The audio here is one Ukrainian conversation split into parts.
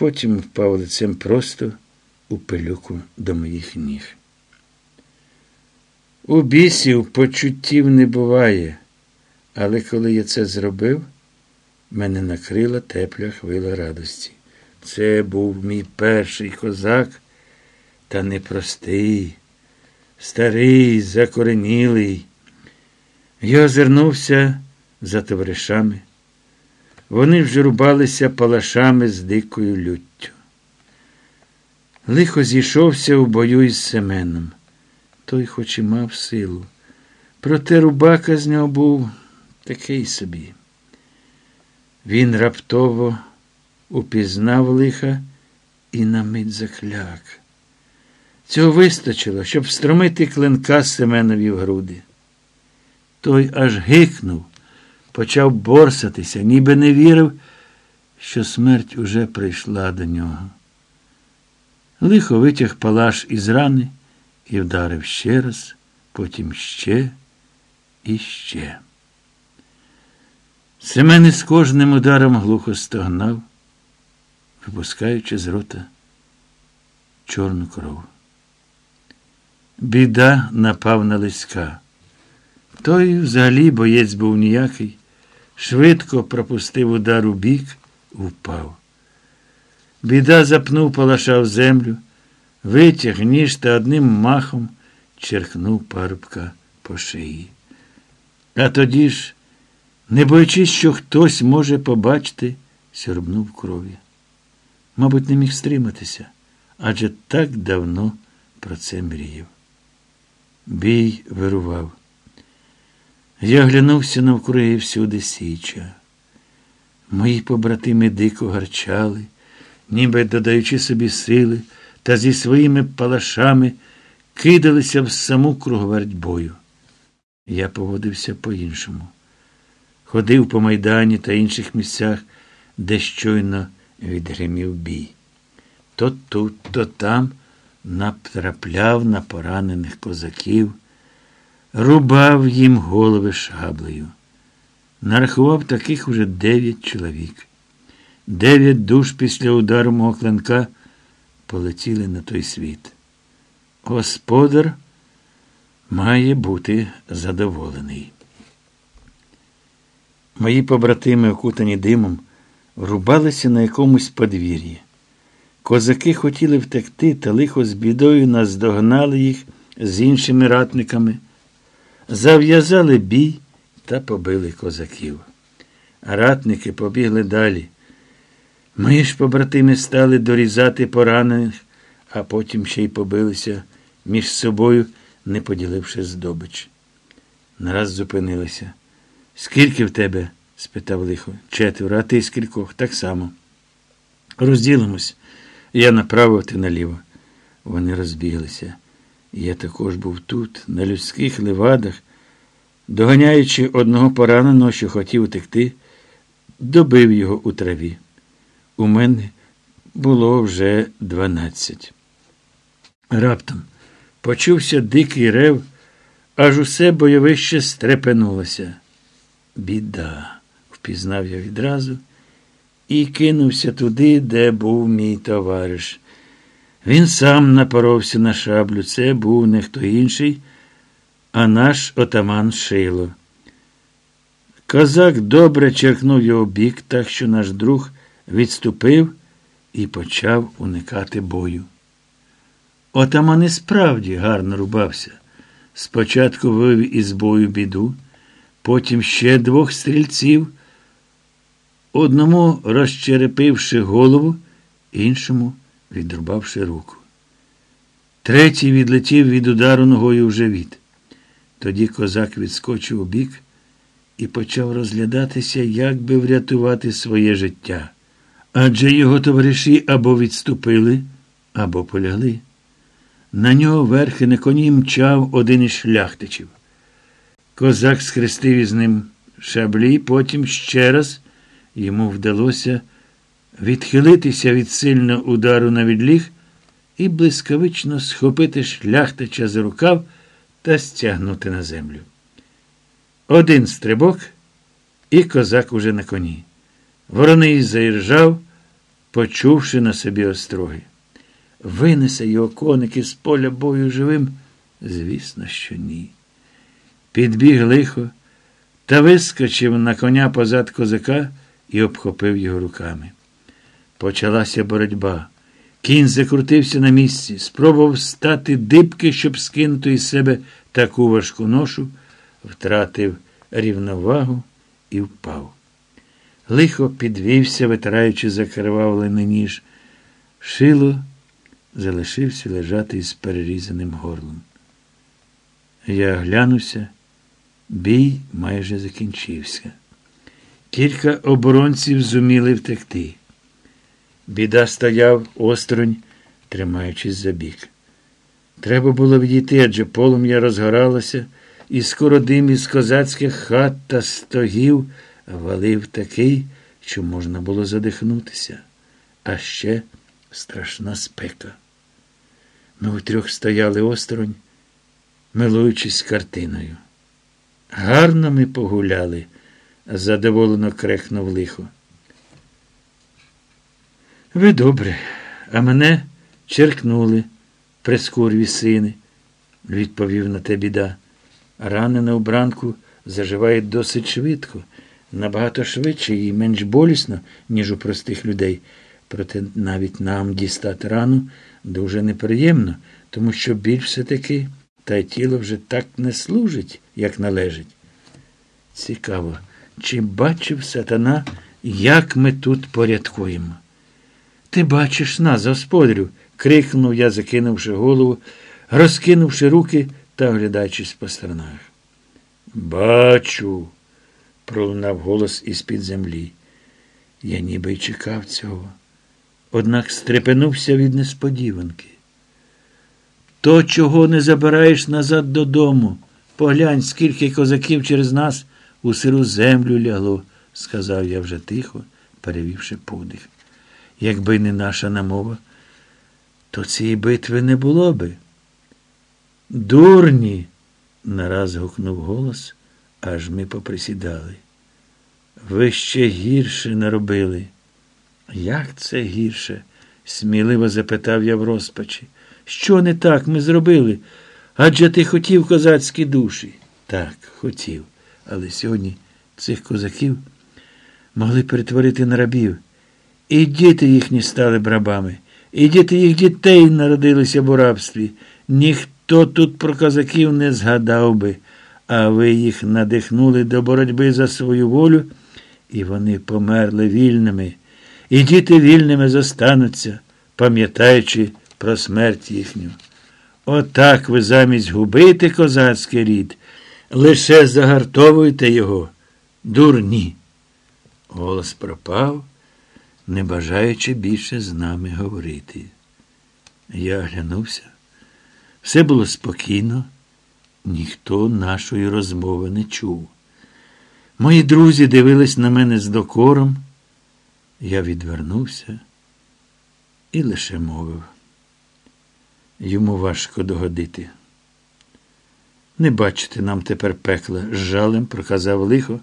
потім впав лицем просто у пилюку до моїх ніг. У бісів почуттів не буває, але коли я це зробив, мене накрила тепля хвила радості. Це був мій перший козак, та непростий, старий, закоренілий. Я озирнувся за товаришами. Вони вже рубалися палашами з дикою люттю. Лихо зійшовся у бою із Семеном. Той хоч і мав силу. Проте рубака з нього був такий собі. Він раптово упізнав лиха і на мить закляк. Цього вистачило, щоб встромити клинка Семенові в груди. Той аж гикнув, почав борсатися, ніби не вірив, що смерть уже прийшла до нього. Лихо витяг палаш із рани і вдарив ще раз, потім ще і ще. Семен із кожним ударом глухо стогнав, випускаючи з рота чорну кров. Біда напав на Лиська. Той взагалі боєць був ніякий, швидко пропустив удар у бік, впав. Біда запнув палаша в землю, витяг ніж та одним махом черкнув парубка по шиї. А тоді ж, не боячись, що хтось може побачити, сьорбнув крові. Мабуть, не міг стриматися, адже так давно про це мріяв. Бій вирував. Я оглянувся навкруги всюди січа. Мої побратими дико гарчали, ніби додаючи собі сили, та зі своїми палашами кидалися в саму круговерть бою. Я поводився по-іншому. Ходив по майдані та інших місцях, де щойно відгримів бій. То тут, то там натрапляв на поранених козаків, рубав їм голови шаблею. Нарахував таких уже дев'ять чоловік. Дев'ять душ після удару мого клинка полетіли на той світ. Господар має бути задоволений. Мої побратими, окутані димом, рубалися на якомусь подвір'ї. Козаки хотіли втекти, та лихо з бідою наздогнали їх з іншими ратниками, зав'язали бій та побили козаків. Ратники побігли далі. Ми ж, побратими, стали дорізати поранених, а потім ще й побилися між собою, не поділивши здобич. Нараз зупинилися. Скільки в тебе? спитав лихо. Четверо, а ти скількох? Так само. Розділимось. Я направо, ти наліво. Вони розбіглися. Я також був тут, на людських левадах, доганяючи одного пораненого, що хотів утекти, добив його у траві. У мене було вже дванадцять. Раптом почувся дикий рев, аж усе бойовище стрепенулося. Біда, впізнав я відразу і кинувся туди, де був мій товариш. Він сам напоровся на шаблю. Це був не хто інший, а наш отаман Шило. Козак добре черкнув його бік, так що наш друг відступив і почав уникати бою. Отаман і справді гарно рубався. Спочатку вивів із бою біду, потім ще двох стрільців, одному розчерепивши голову, іншому відрубавши руку. Третій відлетів від удару ногою в живіт. Тоді козак відскочив у бік і почав розглядатися, як би врятувати своє життя. Адже його товариші або відступили, або полягли. На нього верхи на коні мчав один із шляхтичів. Козак схрестив із ним шаблі, потім ще раз йому вдалося відхилитися від сильного удару на відліг і блискавично схопити шляхтича за рукав та стягнути на землю. Один стрибок, і козак уже на коні. Вороний заіржав, почувши на собі остроги. Винесе його коники з поля бою живим? Звісно, що ні. Підбіг лихо та вискочив на коня позад козака і обхопив його руками. Почалася боротьба. Кінь закрутився на місці, спробував стати дибки, щоб скинути із себе таку важку ношу, втратив рівновагу і впав. Лихо підвівся, витираючи закривавлений ніж. Шило залишився лежати із перерізаним горлом. Я глянувся, бій майже закінчився. Кілька оборонців зуміли втекти. Біда стояв осторонь, тримаючись за бік. Треба було відійти, адже полум'я розгоралося, і скоро дим із козацьких хат та стогів валив такий, що можна було задихнутися, а ще страшна спека. Ми утрьох стояли осторонь, милуючись картиною. Гарно ми погуляли, задоволено крекнув лихо. Ви добре, а мене черкнули прискурві сини, відповів на те біда. Ранена у бранку заживає досить швидко, набагато швидше і менш болісно, ніж у простих людей. Проте навіть нам дістати рану дуже неприємно, тому що більш все-таки та й тіло вже так не служить, як належить. Цікаво, чи бачив сатана, як ми тут порядкуємо? Ти бачиш нас, господарю, крикнув я, закинувши голову, розкинувши руки та оглядаючись по сторонах. Бачу, пролунав голос із-під землі. Я ніби й чекав цього, однак стрепенувся від несподіванки. То, чого не забираєш назад додому, поглянь, скільки козаків через нас у сиру землю лягло, сказав я вже тихо, перевівши подих. Якби не наша намова, то цієї битви не було би. Дурні, нараз гукнув голос, аж ми поприсідали. Ви ще гірше наробили. Як це гірше? сміливо запитав я в розпачі. Що не так ми зробили? Адже ти хотів козацькі душі. Так, хотів. Але сьогодні цих козаків могли перетворити на рабів. І діти їхні стали брабами, і діти їх дітей народилися в рабстві. Ніхто тут про козаків не згадав би, а ви їх надихнули до боротьби за свою волю, і вони померли вільними, і діти вільними зостануться, пам'ятаючи про смерть їхню. Отак ви замість губити козацький рід, лише загартовуйте його, дурні. Голос пропав не бажаючи більше з нами говорити. Я оглянувся. Все було спокійно, ніхто нашої розмови не чув. Мої друзі дивились на мене з докором. Я відвернувся і лише мовив. Йому важко догодити. Не бачите нам тепер пекла, з жалем проказав лихо,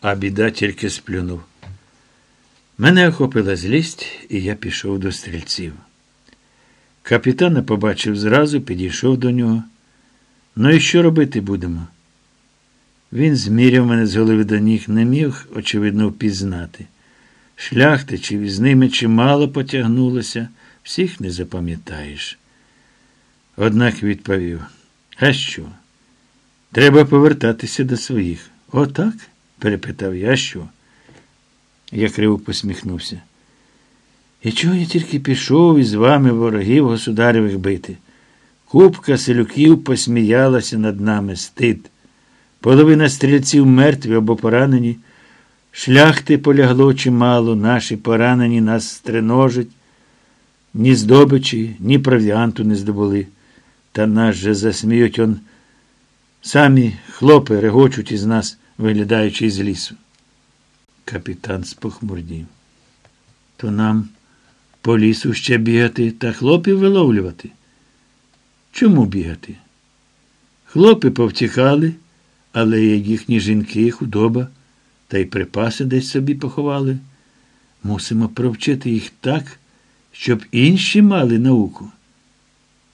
а біда тільки сплюнув. Мене охопила злість, і я пішов до стрільців. Капітана побачив зразу, підійшов до нього. Ну і що робити будемо? Він зміряв мене з голови до ніг, не міг, очевидно, впізнати. Шляхти чи з ними чимало потягнулося, всіх не запам'ятаєш. Однак відповів, а що? Треба повертатися до своїх. Отак? перепитав я, що? Я криво посміхнувся. І чого я тільки пішов із вами ворогів государевих бити? Купка селюків посміялася над нами стид. Половина стрільців мертві або поранені. Шляхти полягло чимало, наші поранені нас стреножать. Ні здобичі, ні провіанту не здобули. Та нас же засміють он. Самі хлопи регочуть із нас, виглядаючи із лісу. Капітан спохмурнів. То нам по лісу ще бігати та хлопів виловлювати. Чому бігати? Хлопи повтікали, але їхні жінки, худоба, та й припаси десь собі поховали. Мусимо провчити їх так, щоб інші мали науку.